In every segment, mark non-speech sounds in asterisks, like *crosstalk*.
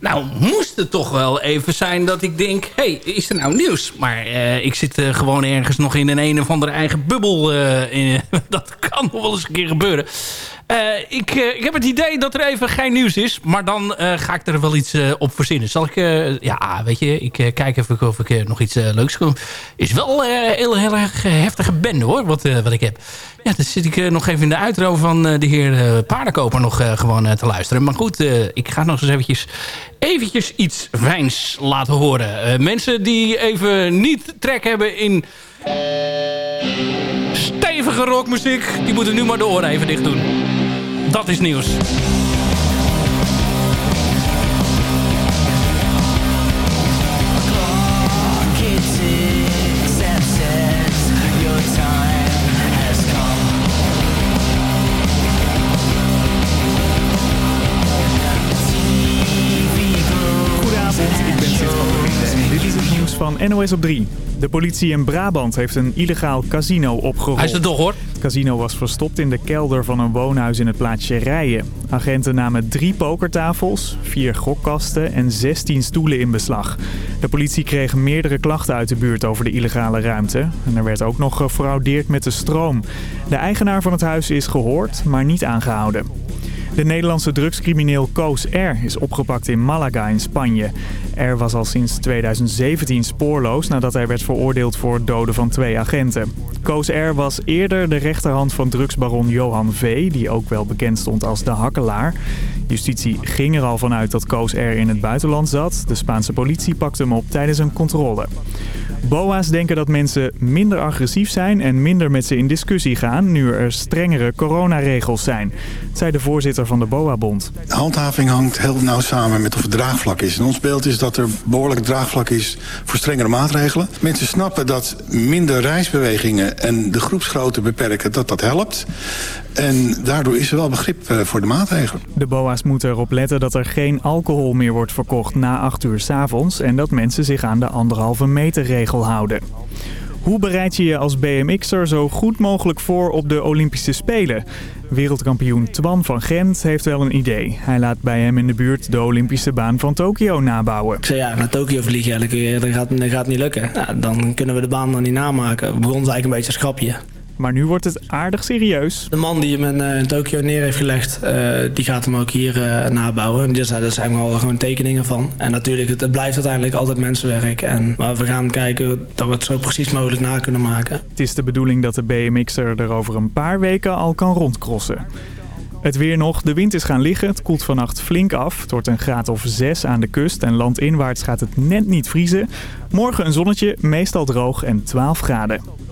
Nou, moest het toch wel even zijn dat ik denk... hey, is er nou nieuws? Maar uh, ik zit uh, gewoon ergens nog in een een of andere eigen bubbel. In, *laughs* dat kan nog wel eens een keer gebeuren. Ik, ik heb het idee dat er even geen nieuws is. Maar dan ga ik er wel iets op verzinnen. Zal ik... ja, weet je, ik kijk even of ik nog iets leuks kan. Is wel heel, heel erg heftige bende hoor, wat, wat ik heb. Ja, dan zit ik nog even in de uitro van de heer Paardenkoper nog gewoon te luisteren. Maar goed, ik ga nog eens eventjes eventjes iets fijns laten horen. Mensen die even niet trek hebben in stevige rockmuziek... die moeten nu maar de oren even dicht doen. Dat is nieuws. Van NOS op 3. De politie in Brabant heeft een illegaal casino opgerold. Hij is er toch hoor. Het casino was verstopt in de kelder van een woonhuis in het plaatsje Rijen. Agenten namen drie pokertafels, vier gokkasten en 16 stoelen in beslag. De politie kreeg meerdere klachten uit de buurt over de illegale ruimte. En er werd ook nog gefraudeerd met de stroom. De eigenaar van het huis is gehoord, maar niet aangehouden. De Nederlandse drugscrimineel Koos R. is opgepakt in Malaga in Spanje. R was al sinds 2017 spoorloos nadat hij werd veroordeeld voor het doden van twee agenten. Koos R. was eerder de rechterhand van drugsbaron Johan V., die ook wel bekend stond als de hakkelaar. Justitie ging er al vanuit dat Koos R. in het buitenland zat. De Spaanse politie pakte hem op tijdens een controle. BOA's denken dat mensen minder agressief zijn en minder met ze in discussie gaan... nu er strengere coronaregels zijn, zei de voorzitter van de BOA-bond. Handhaving hangt heel nauw samen met of het draagvlak is. En ons beeld is dat er behoorlijk draagvlak is voor strengere maatregelen. Mensen snappen dat minder reisbewegingen en de groepsgrootte beperken, dat dat helpt. En daardoor is er wel begrip eh, voor de maatregelen. De BOA's moeten erop letten dat er geen alcohol meer wordt verkocht na 8 uur s avonds... en dat mensen zich aan de anderhalve meter regel houden. Hoe bereid je je als BMX'er zo goed mogelijk voor op de Olympische Spelen? Wereldkampioen Twan van Gent heeft wel een idee. Hij laat bij hem in de buurt de Olympische baan van Tokio nabouwen. Ik zei ja, naar Tokio vliegen elke keer, dat gaat, dat gaat niet lukken. Nou, dan kunnen we de baan dan niet namaken. We begonnen eigenlijk een beetje als grapje. Maar nu wordt het aardig serieus. De man die hem in, uh, Tokio neer heeft gelegd, uh, die gaat hem ook hier uh, nabouwen. Dus, daar zijn wel gewoon tekeningen van. En natuurlijk, het, het, blijft uiteindelijk altijd mensenwerk. En, maar we gaan kijken dat we het zo precies mogelijk na kunnen maken. Het is de bedoeling dat de BMX'er er over een paar weken al kan rondcrossen. Het weer nog. De wind is gaan liggen. Het koelt vannacht flink af. Het wordt een graad of 6 aan de kust. En landinwaarts gaat het net niet vriezen. Morgen een zonnetje, meestal droog en 12 graden.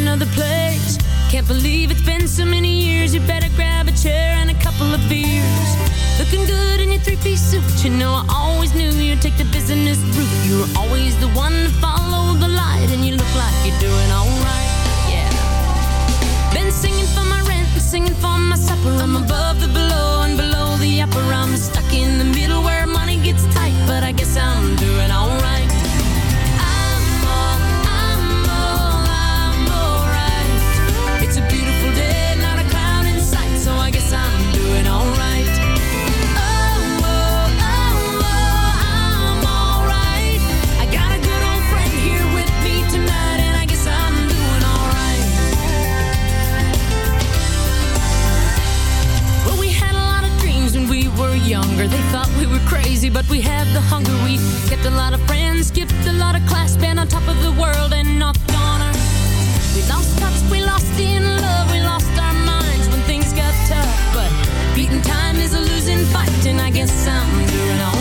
Another place. Can't believe it's been so many years. You better grab a chair and a couple of beers. Looking good in your three-piece suit. You know I always knew you'd take the business route. You were always the one to follow the light And you look like you're doing alright, yeah. Been singing for my rent singing for my supper. I'm above the below and below the upper. I'm stuck in the middle where money gets tight But I guess I'm doing alright thought we were crazy, but we had the hunger. We kept a lot of friends, skipped a lot of class, been on top of the world and knocked on her. We lost touch, we lost in love, we lost our minds when things got tough. But beating time is a losing fight, and I guess I'm doing alright.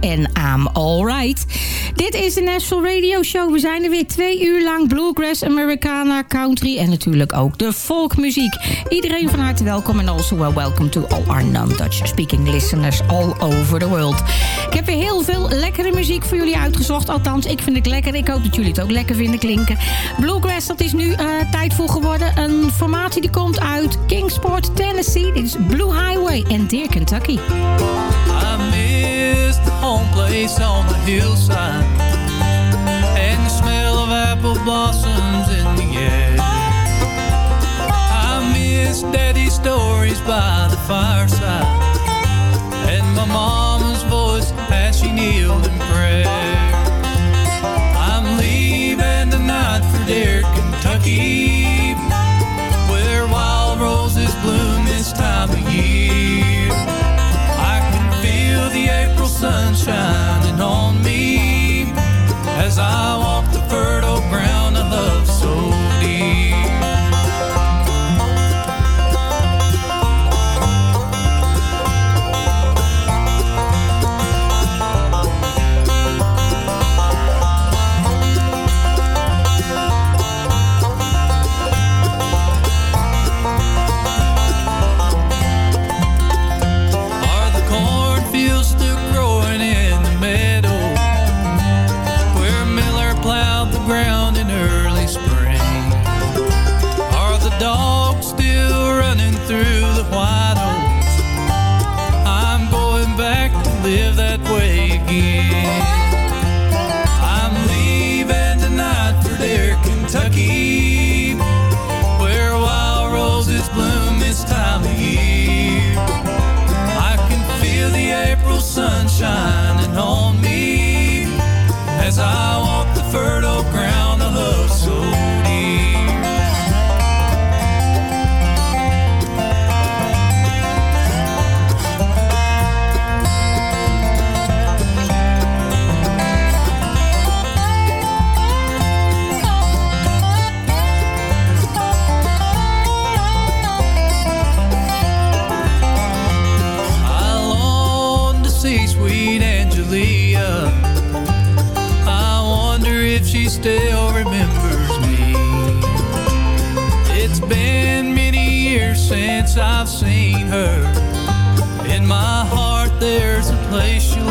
En I'm Alright. Dit is de National Radio Show. We zijn er weer twee uur lang. Bluegrass, Americana, country en natuurlijk ook de folkmuziek. Iedereen van harte welkom en also well welcome to all our non-Dutch speaking listeners all over the world. Ik heb weer heel veel lekkere muziek voor jullie uitgezocht. Althans, ik vind het lekker. Ik hoop dat jullie het ook lekker vinden klinken. Bluegrass, dat is nu eh, tijd voor geworden. Een formatie die komt uit Kingsport, Tennessee. Dit is Blue Highway en Deer, Kentucky. Place on the hillside and the smell of apple blossoms in the air. I miss daddy's stories by the fireside and my mama's voice as she kneeled in prayer. I walk the fertile ground still remembers me. It's been many years since I've seen her. In my heart, there's a place she'll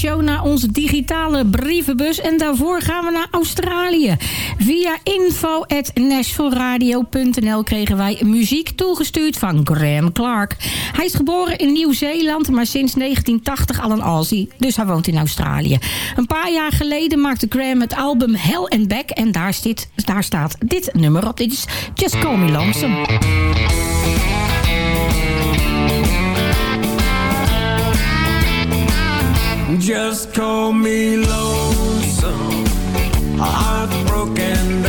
show naar onze digitale brievenbus. En daarvoor gaan we naar Australië. Via info.nashvilleradio.nl kregen wij muziek toegestuurd van Graham Clark. Hij is geboren in Nieuw-Zeeland, maar sinds 1980 al een Aussie. Dus hij woont in Australië. Een paar jaar geleden maakte Graham het album Hell and Back. En daar, zit, daar staat dit nummer op. Dit is Just Call Me Lonesome. Just call me lonesome, heartbroken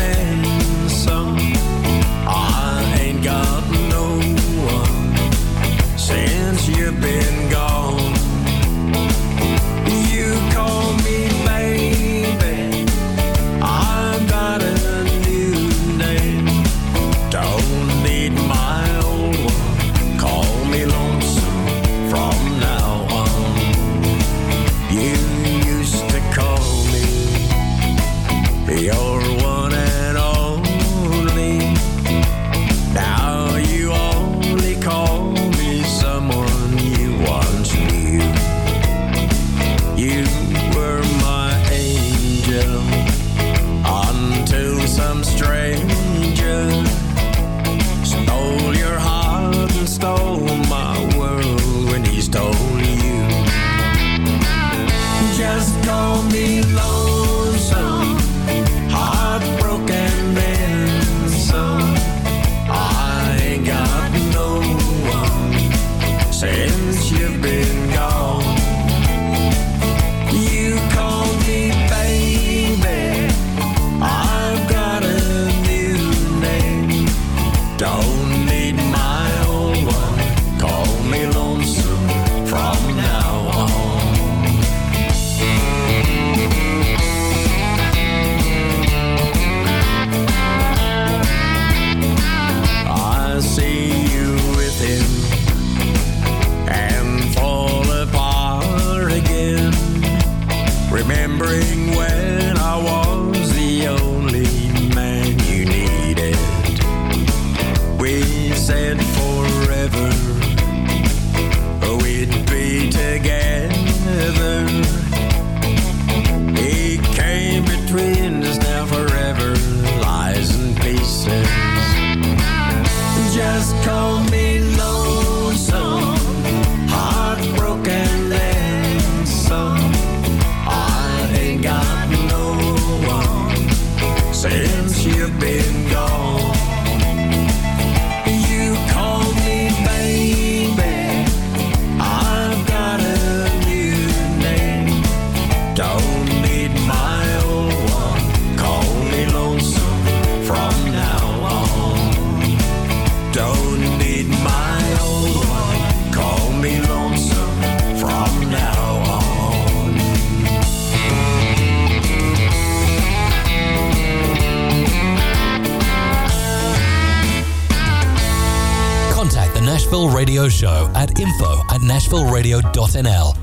nashvilleradio.nl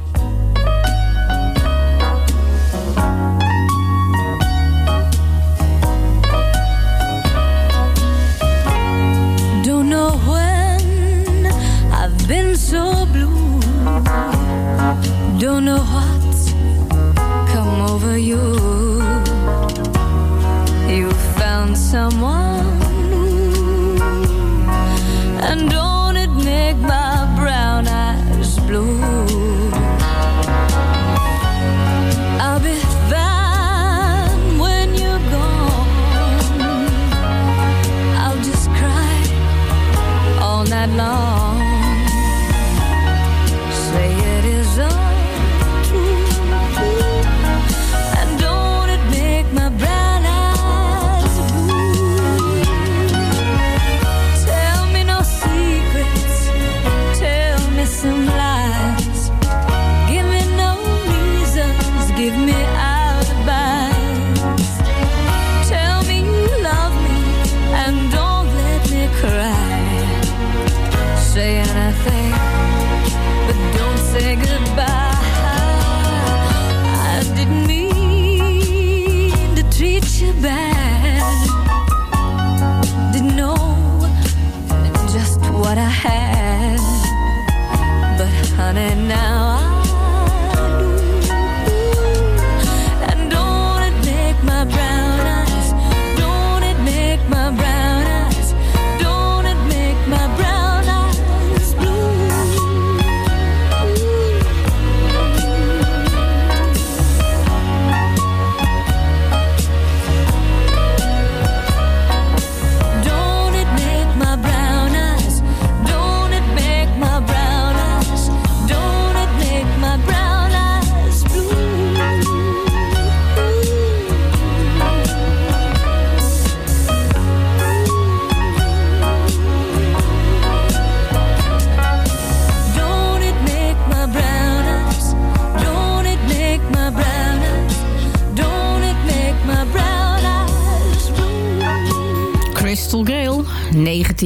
Say anything, but don't say goodbye. I didn't mean to treat you bad. Didn't know just what I had, but honey, now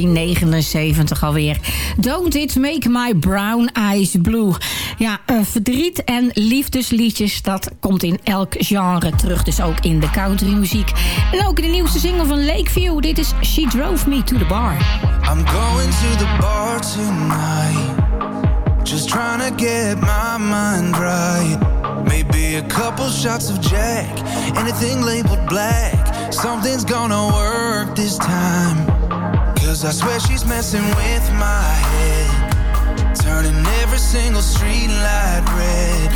1979 alweer. Don't it make my brown eyes blue. Ja, eh, verdriet en liefdesliedjes, dat komt in elk genre terug. Dus ook in de countrymuziek. En ook in de nieuwste single van Lakeview. Dit is She Drove Me to the Bar. I'm going to the bar tonight. Just trying to get my mind right. Maybe a couple shots of Jack. Anything labeled black. Something's gonna work this time. Cause I swear she's messing with my head. Turning every single street light red.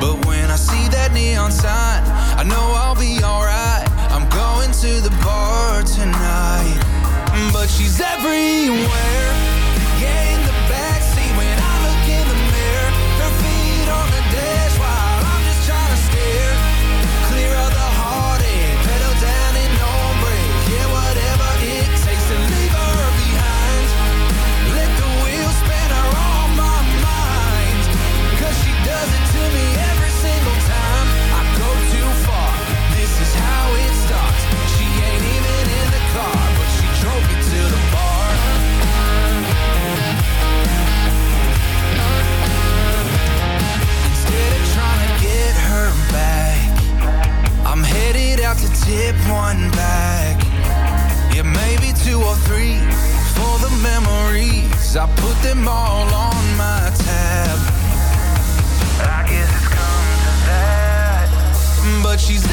But when I see that neon sign, I know them all on my tab. I guess it's come to that. But she's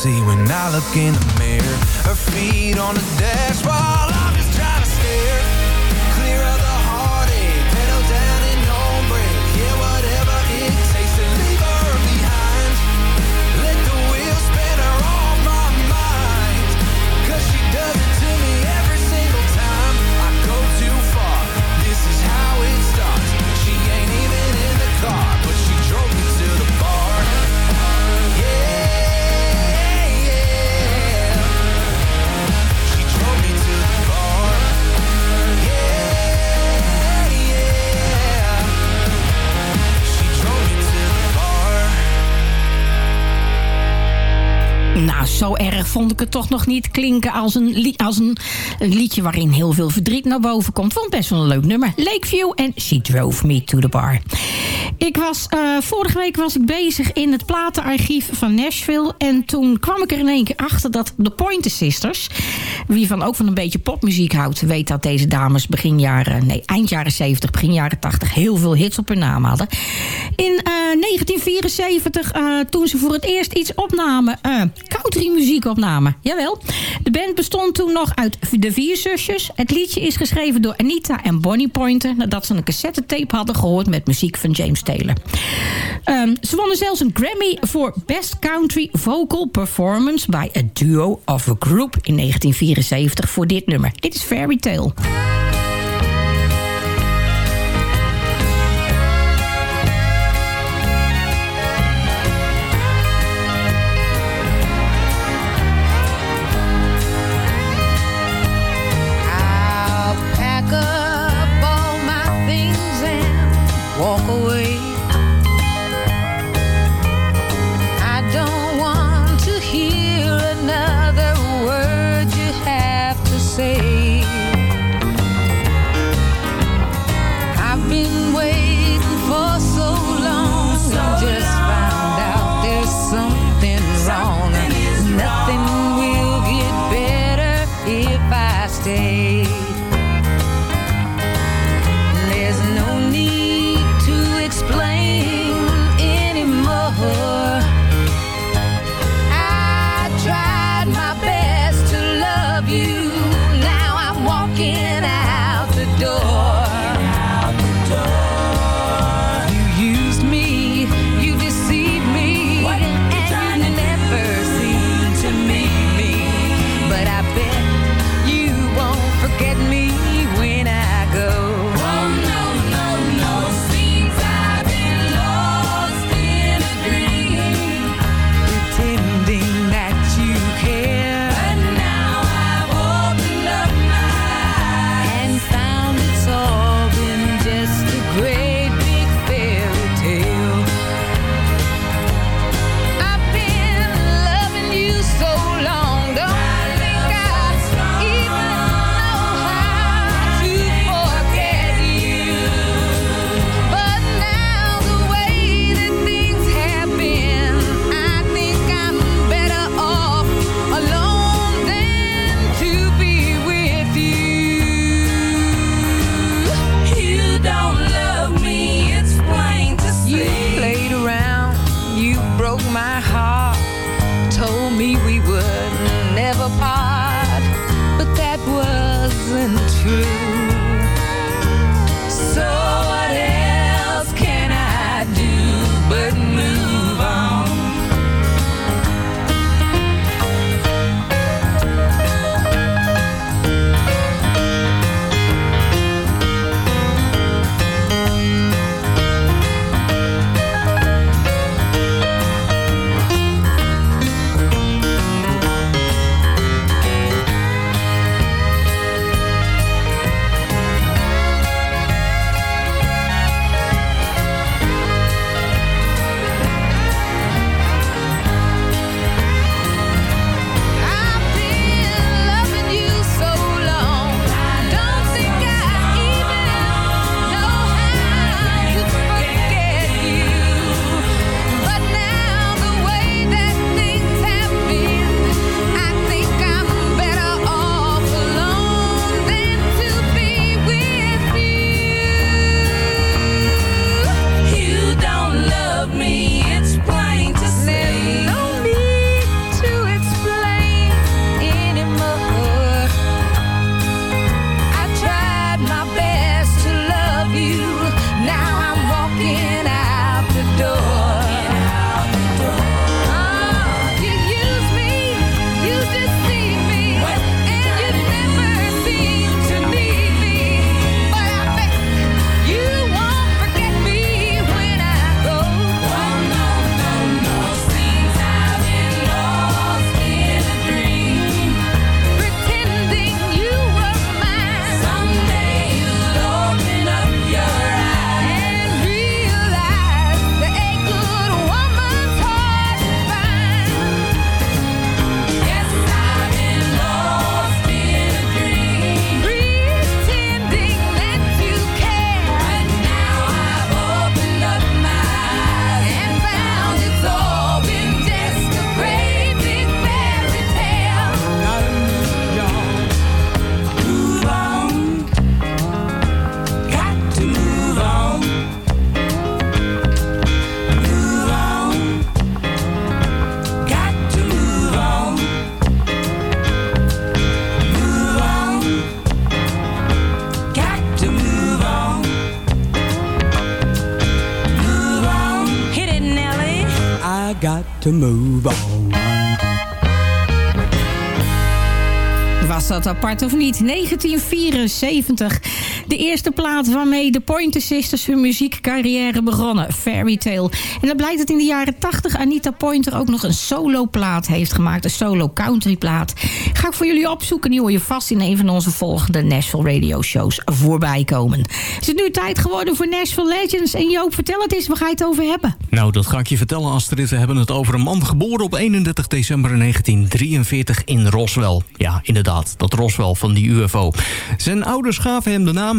backseat when I look in the mirror. Her feet on the dash vond ik het toch nog niet klinken als een, als een, liedje waarin heel veel verdriet naar boven komt. Vond best wel een leuk nummer. Lakeview en She Drove Me to the Bar. Ik was, eh, vorige week was ik bezig in het platenarchief van Nashville. En toen kwam ik er in één keer achter dat de Pointer Sisters... wie van ook van een beetje popmuziek houdt... weet dat deze dames begin jaren, nee, eind jaren 70, begin jaren 80... heel veel hits op hun naam hadden. In eh, 1974, eh, toen ze voor het eerst iets opnamen... eh countrymuziek jawel. De band bestond toen nog uit de vier zusjes. Het liedje is geschreven door Anita en Bonnie Pointer... nadat ze een cassettetape hadden gehoord met muziek van James Taylor. Ehm, ze wonnen zelfs een Grammy voor Best Country Vocal Performance... by a Duo of a Group in 1974 voor dit nummer. Dit is Fairy Tale. Apart of niet? 1974. De eerste plaat waarmee de Pointer Sisters hun muziekcarrière begonnen. Fairy Tale. En dan blijkt dat in de jaren 80 Anita Pointer ook nog een solo plaat heeft gemaakt. Een solo country plaat. Ga ik voor jullie opzoeken. Die hoor je vast in een van onze volgende Nashville radio shows voorbij komen. Is het nu tijd geworden voor Nashville Legends? En Joop, vertel het eens, waar ga je het over hebben? Nou, dat ga ik je vertellen, Astrid. We hebben het over een man geboren op 31 december 1943 in Roswell. Ja, inderdaad, dat Roswell van die UFO. Zijn ouders gaven hem de naam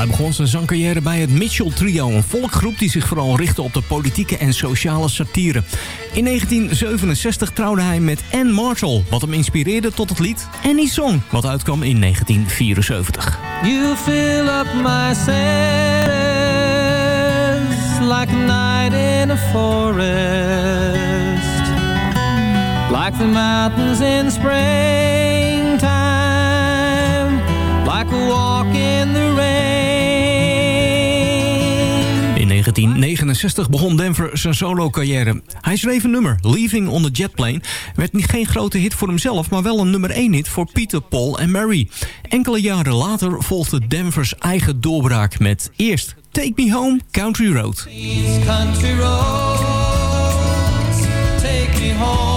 Hij begon zijn zangcarrière bij het Mitchell Trio, een volkgroep die zich vooral richtte op de politieke en sociale satire. In 1967 trouwde hij met Ann Marshall, wat hem inspireerde tot het lied Any Song, wat uitkwam in 1974. You fill up my senses like a night in a forest, like the mountains in springtime, like a walk in the rain. In 1969 begon Denver zijn solo-carrière. Hij schreef een nummer, Leaving on the Jet Plane. Werd niet geen grote hit voor hemzelf, maar wel een nummer 1 hit voor Peter, Paul en Mary. Enkele jaren later volgde Denvers eigen doorbraak met eerst Take Me Home, Country Road. Country roads take me home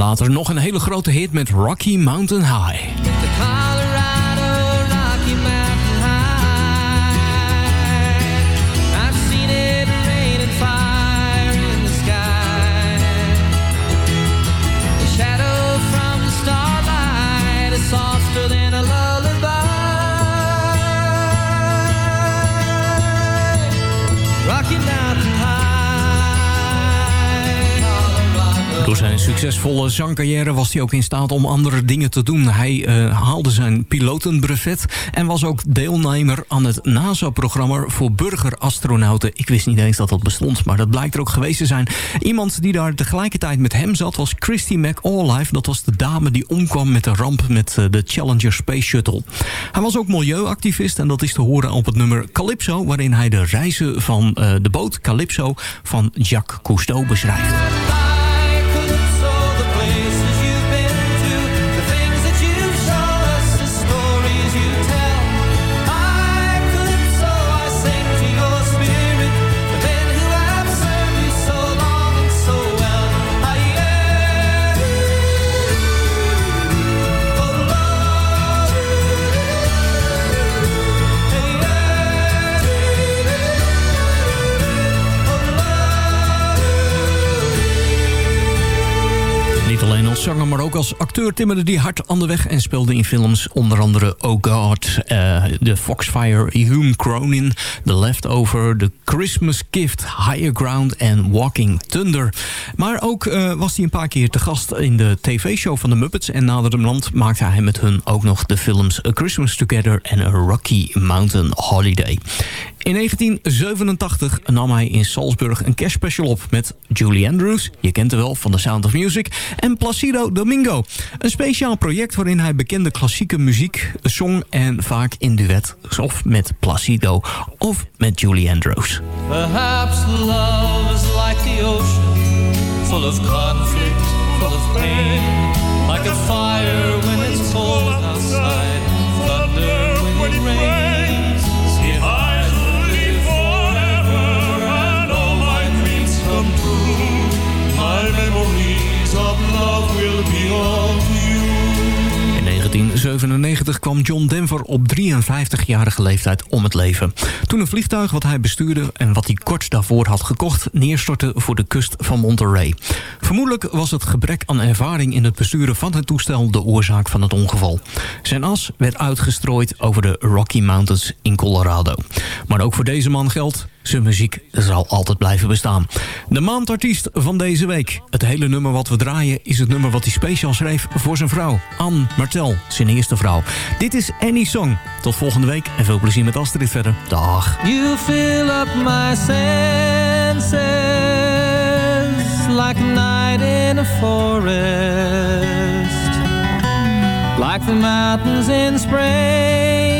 later nog een hele grote hit met Rocky Mountain High. Door zijn succesvolle zangcarrière was hij ook in staat om andere dingen te doen. Hij eh, haalde zijn pilotenbrevet en was ook deelnemer aan het NASA-programma voor burgerastronauten. Ik wist niet eens dat dat bestond, maar dat blijkt er ook geweest te zijn. Iemand die daar tegelijkertijd met hem zat was Christy McAuliffe. Dat was de dame die omkwam met de ramp met eh, de Challenger Space Shuttle. Hij was ook milieuactivist en dat is te horen op het nummer Calypso... waarin hij de reizen van eh, de boot Calypso van Jacques Cousteau beschrijft. Als zanger, maar ook als acteur timmerde die hard aan de weg... en speelde in films onder andere Oh God, eh, The Foxfire, Hume Cronin... The Leftover, The Christmas Gift, Higher Ground en Walking Thunder. Maar ook eh, was hij een paar keer te gast in de tv-show van de Muppets... en naderhand maakte hij met hun ook nog de films A Christmas Together... en A Rocky Mountain Holiday. In 1987 nam hij in Salzburg een kerstspecial op met Julie Andrews, je kent haar wel van The Sound of Music, en Placido Domingo. Een speciaal project waarin hij bekende klassieke muziek zong en vaak in duet, of met Placido of met Julie Andrews. Perhaps love is like the ocean, full of conflict, full of pain. Like a fire when it's cold outside, thunder when it rains. 1997 kwam John Denver op 53-jarige leeftijd om het leven. Toen een vliegtuig wat hij bestuurde en wat hij kort daarvoor had gekocht... neerstortte voor de kust van Monterey. Vermoedelijk was het gebrek aan ervaring in het besturen van het toestel... de oorzaak van het ongeval. Zijn as werd uitgestrooid over de Rocky Mountains in Colorado. Maar ook voor deze man geldt... Zijn muziek zal altijd blijven bestaan. De maandartiest van deze week. Het hele nummer wat we draaien is het nummer wat hij speciaal schreef voor zijn vrouw. Anne Martel, zijn eerste vrouw. Dit is Annie Song. Tot volgende week en veel plezier met Astrid verder. Dag. You fill up my senses Like a night in a forest Like the mountains in springtime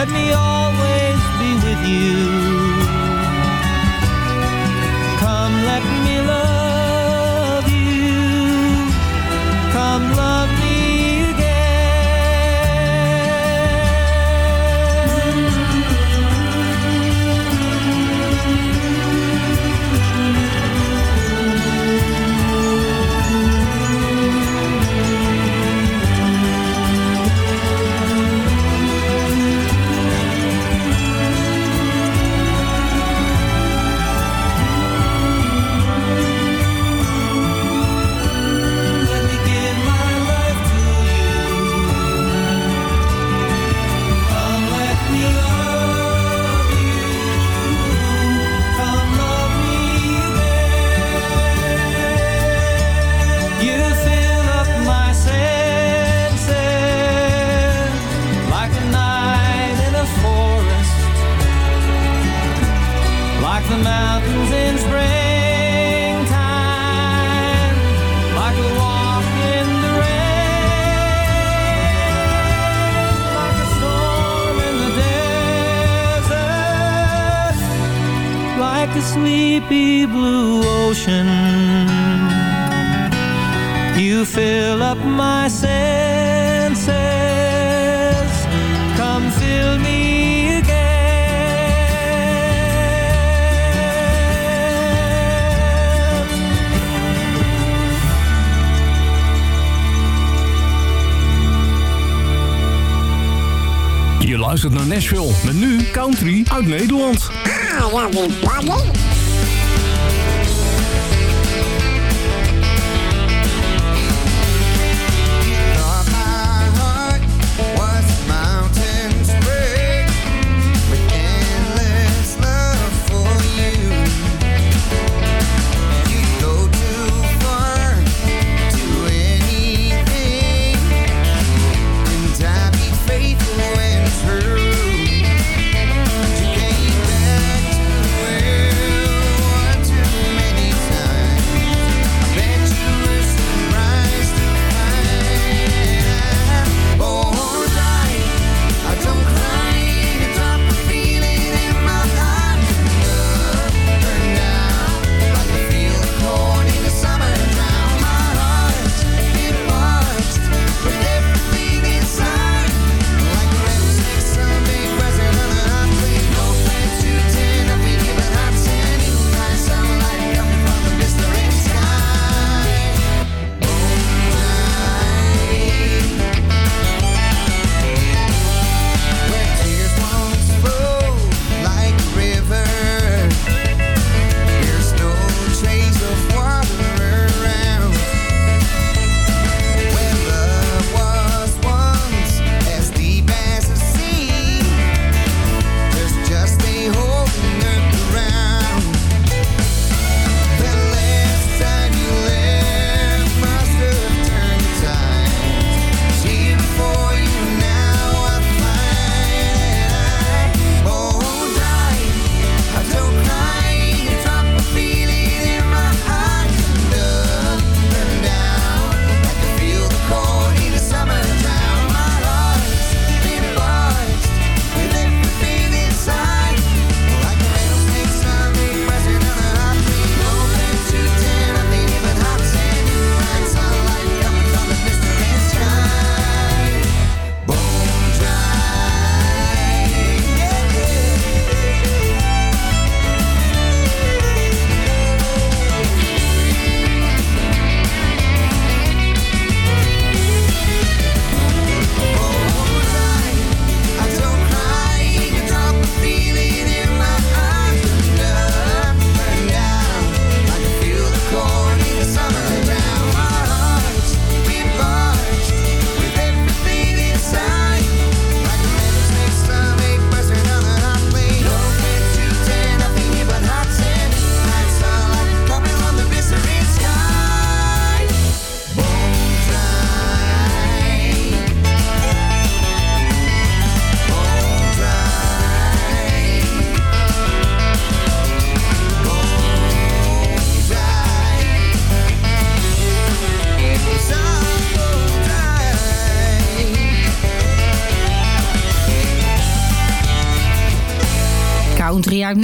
Let me always be with you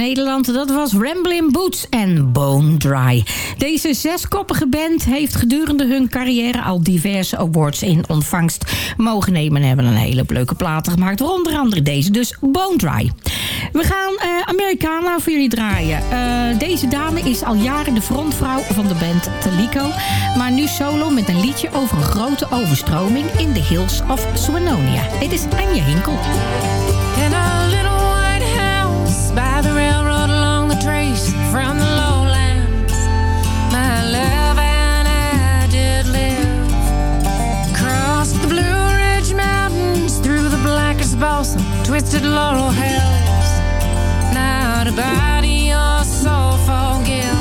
Nederland. Dat was Ramblin' Boots en Bone Dry. Deze zeskoppige band heeft gedurende hun carrière al diverse awards in ontvangst mogen nemen. En hebben een hele leuke platen gemaakt, onder andere deze, dus Bone Dry. We gaan eh, uh, Americana nou voor jullie draaien. Eh, deze dame is al jaren de frontvrouw van de band Telico. Maar nu solo met een liedje over een grote overstroming in de hills of Swanonia. Dit is Anja Hinkel. balsam, twisted laurel hills. Not a body or soul forgives.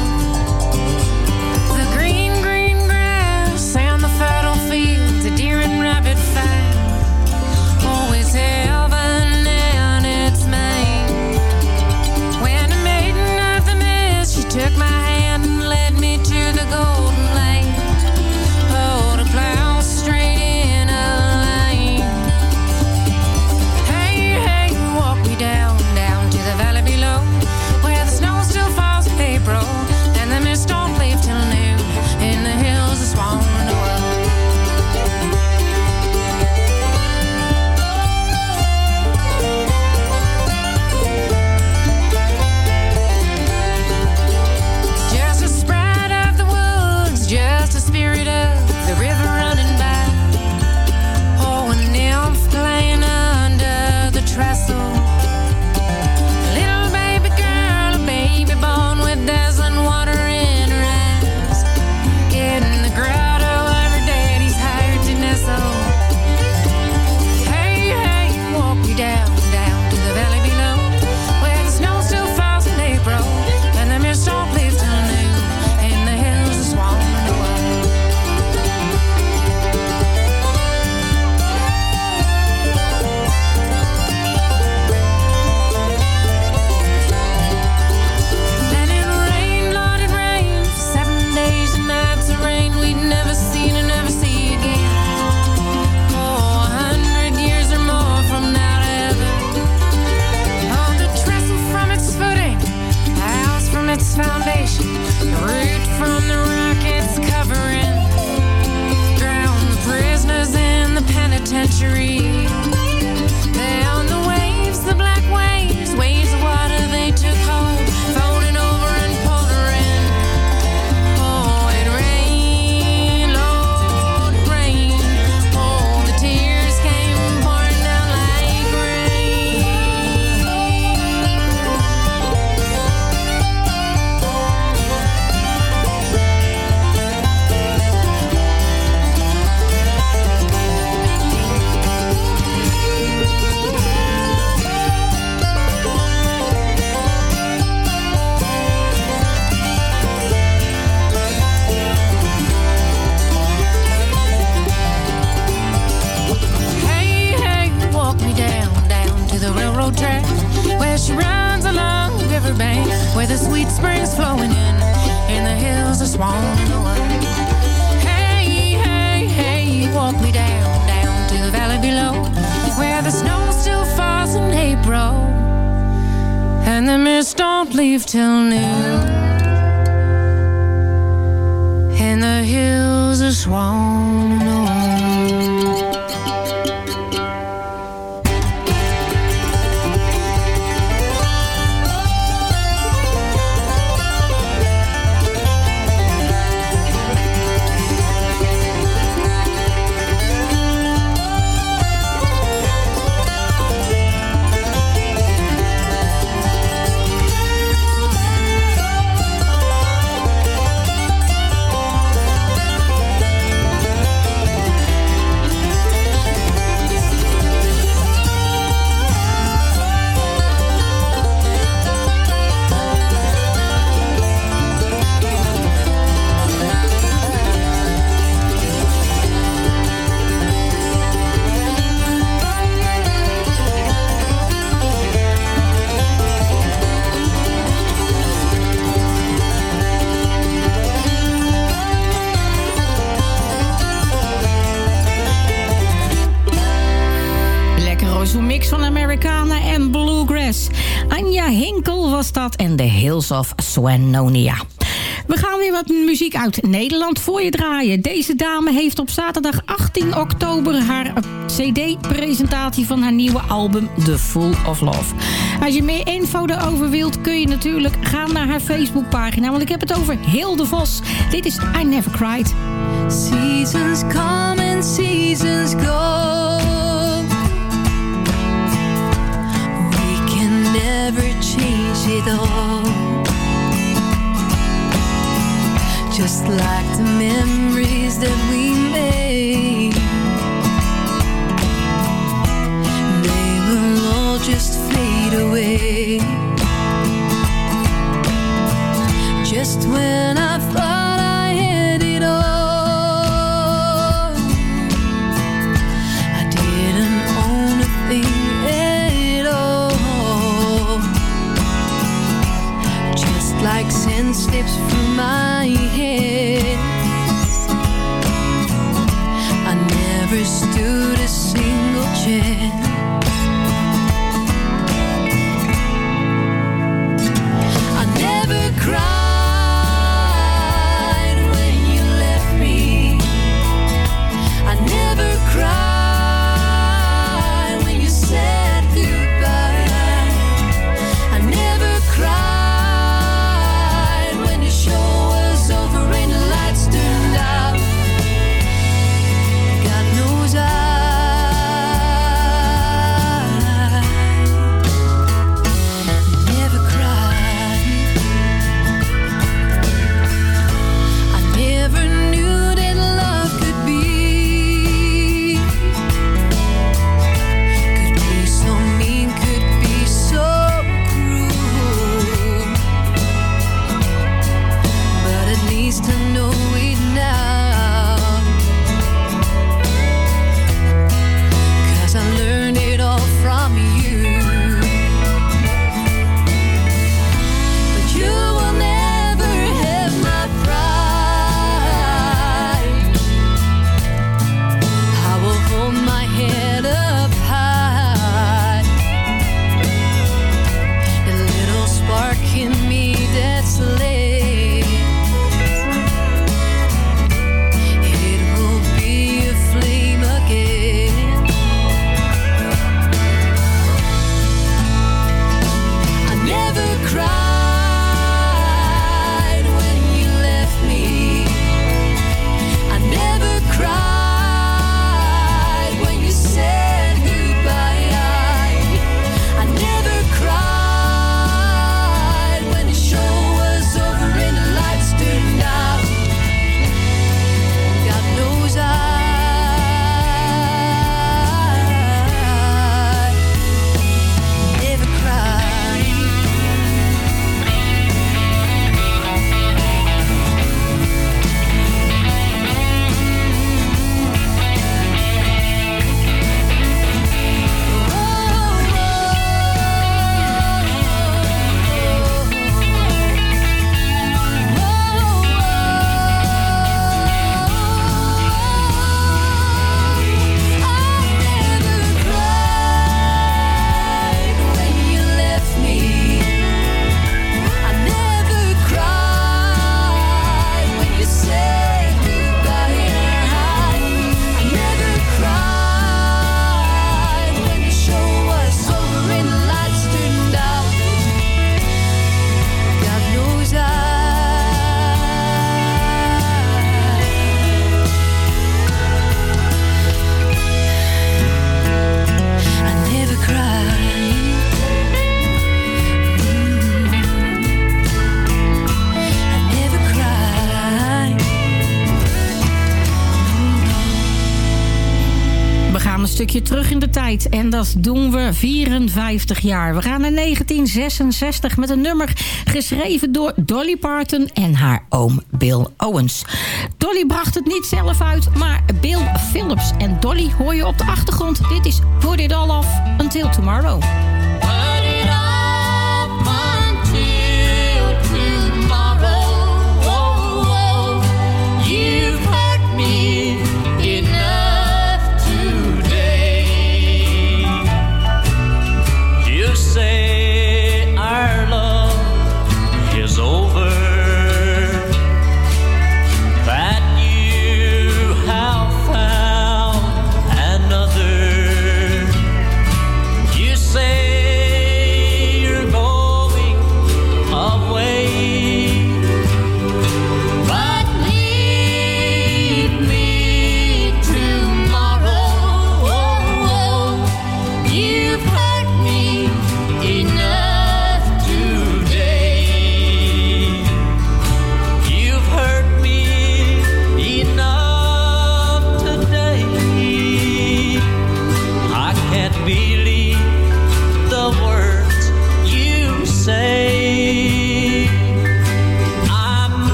Hinkel was dat en The Hills of Swanonia. We gaan weer wat muziek uit Nederland voor je draaien. Deze dame heeft op zaterdag 18 oktober haar cd-presentatie van haar nieuwe album The Full of Love. Als je meer info erover wilt, kun je natuurlijk gaan naar haar Facebookpagina. Want ik heb het over Hilde Vos. Dit is I Never Cried. Seasons come and seasons go. Never change it all. Just like the memories that we made. They will all just fade away. Just when I thought slips from my head. I never dat doen we 54 jaar. We gaan naar 1966 met een nummer geschreven door Dolly Parton en haar oom Bill Owens. Dolly bracht het niet zelf uit, maar Bill Phillips en Dolly hoor je op de achtergrond. Dit is Put It All Off Until Tomorrow.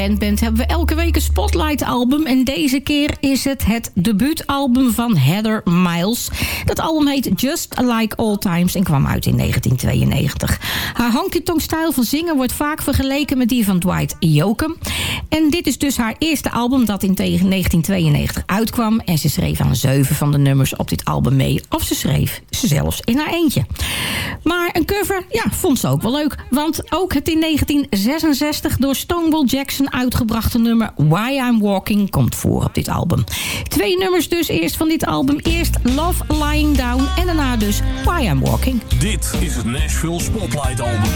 Gewend bent hebben we elke week een Spotlight-album. En deze keer is het het debuutalbum van Heather Miles. Dat album heet Just Like Old Times en kwam uit in 1992. Haar honky-tonk-stijl van zingen wordt vaak vergeleken met die van Dwight Yoakam. En dit is dus haar eerste album dat in tegen 1992 uitkwam. En ze schreef aan zeven van de nummers op dit album mee. Of ze schreef ze zelfs in haar eentje. Maar een cover, ja, vond ze ook wel leuk. Want ook het in 1966 door Stonewall Jackson uitgebrachte nummer Why I'm Walking komt voor op dit album. Twee nummers dus eerst van dit album. Eerst Love Lying Down en daarna dus Why I'm Walking. Dit is het Nashville Spotlight Album.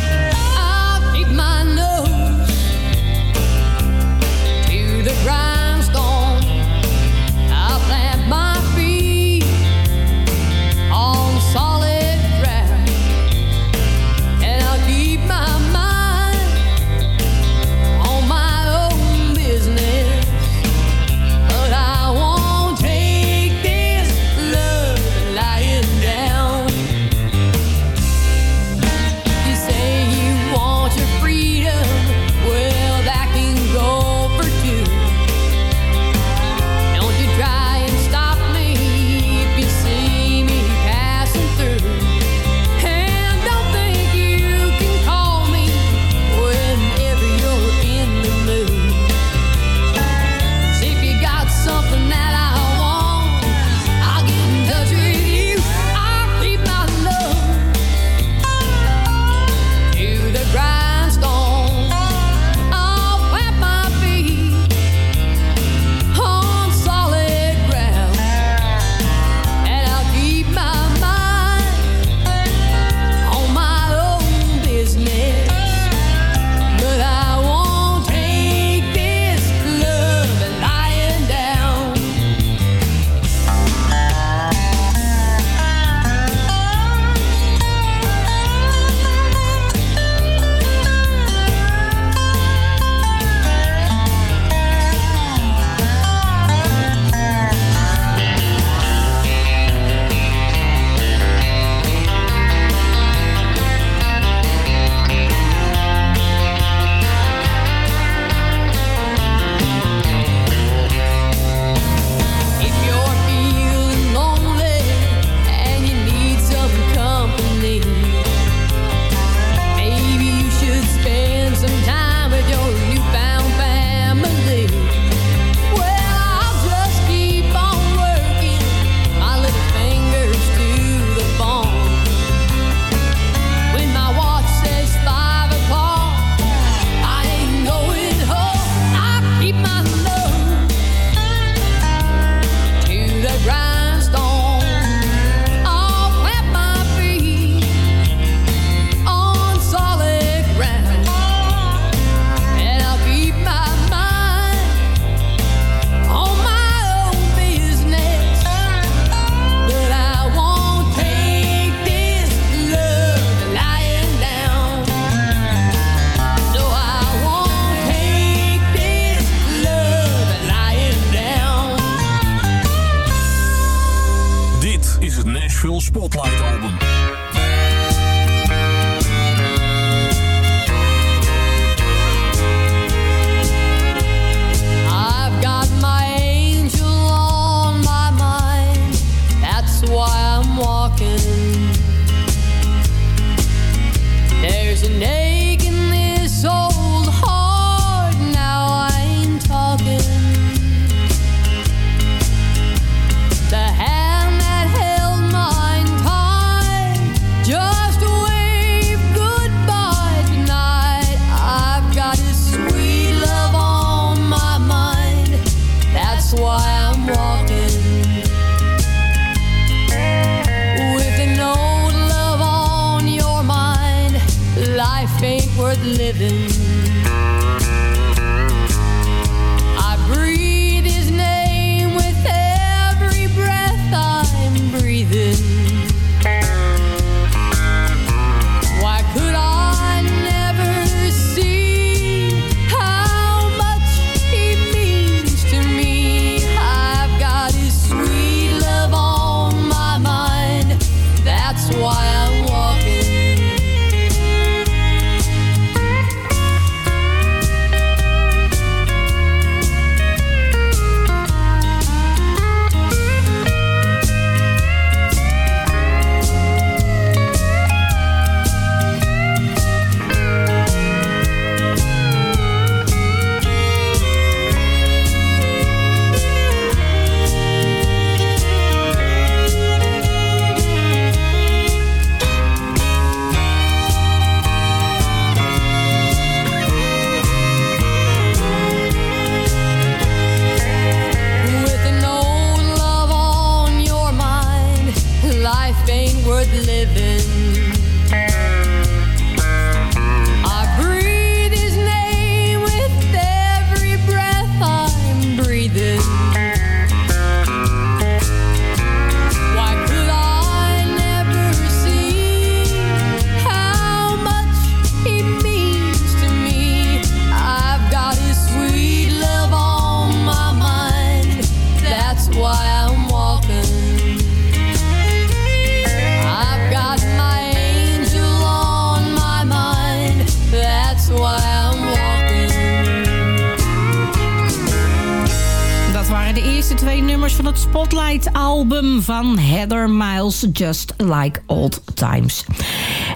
Spotlight-album van Heather Miles, Just Like Old Times.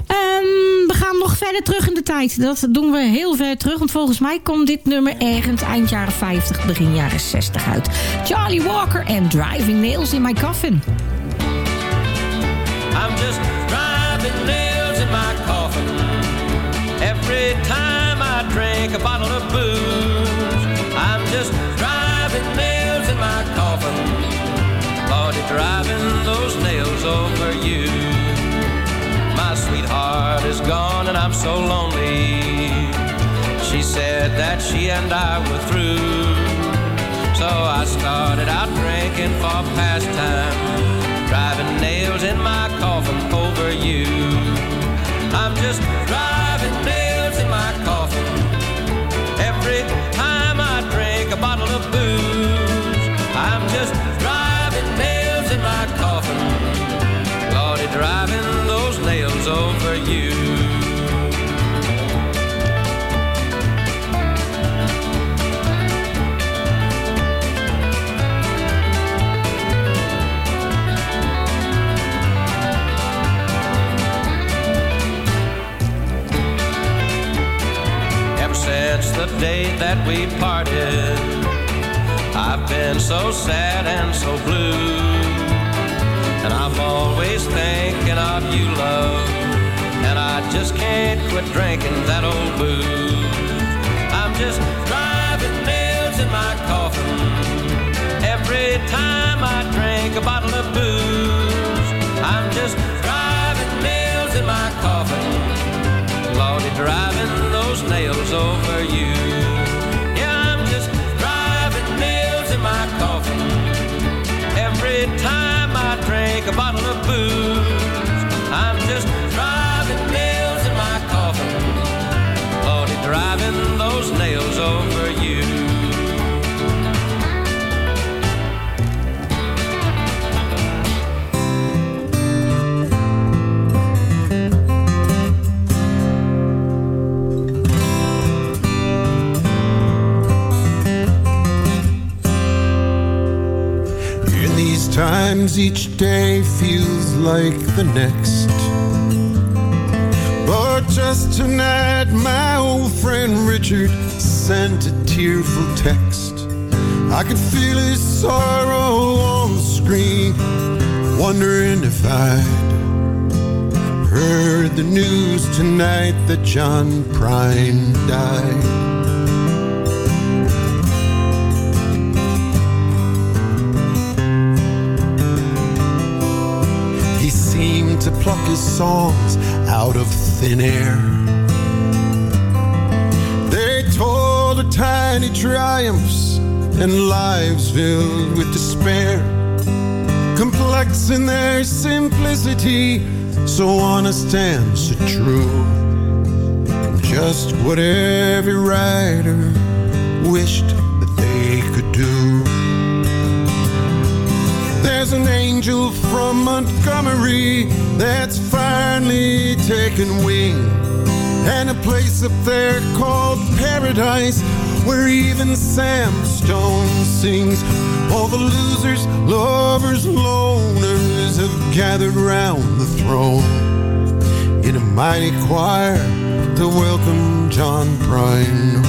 Ehm, we gaan nog verder terug in de tijd. Dat doen we heel ver terug, want volgens mij komt dit nummer ergens eind jaren 50, begin jaren 60 uit. Charlie Walker en Driving Nails in My Coffin. I'm just driving nails in my coffin. Every time I drink a bottle of booze, driving those nails over you. My sweetheart is gone and I'm so lonely. She said that she and I were through. So I started out drinking for pastime, driving nails in my coffin over you. I'm just driving since the day that we parted, I've been so sad and so blue. And I'm always thinking of you, love. And I just can't quit drinking that old booze. I'm just driving nails in my coffin every time I drink a bottle of booze. I'm just driving nails in my coffin. Lordy, driving those nails over you. Yeah, I'm just driving nails in my coffin. Every time I drink a bottle of booze, I'm just driving nails in my coffin. Lordy, driving those nails over these times, each day feels like the next. But just tonight, my old friend Richard sent a tearful text. I could feel his sorrow on the screen, wondering if I'd heard the news tonight that John Prine died. Songs out of thin air. They told of tiny triumphs and lives filled with despair. Complex in their simplicity, so honest and so true. Just what every writer wished that they could do. There's an angel from Montgomery that's finally taken wing. And a place up there called paradise where even Sam Stone sings. All the losers, lovers, loners have gathered round the throne in a mighty choir to welcome John Prine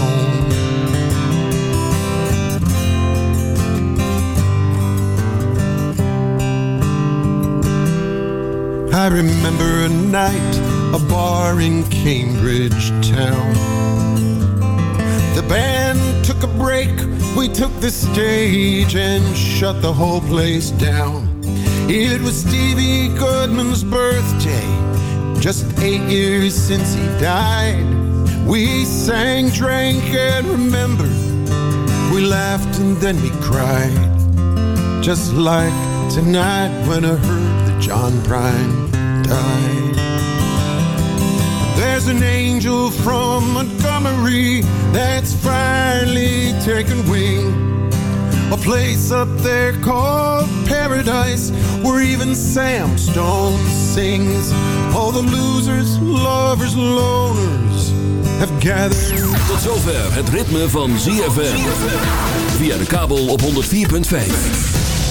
I remember a night, a bar in Cambridge town. The band took a break, we took the stage and shut the whole place down. It was Stevie Goodman's birthday, just eight years since he died. We sang, drank, and remembered. We laughed and then we cried. Just like tonight when I heard the John Prine There's an angel from Montgomery that's finally taken wing. A place up there called Paradise where even Sam Stone sings. All the losers, lovers, loners have gathered. Tot zover het ritme van ZFM. Via de kabel op 104.5.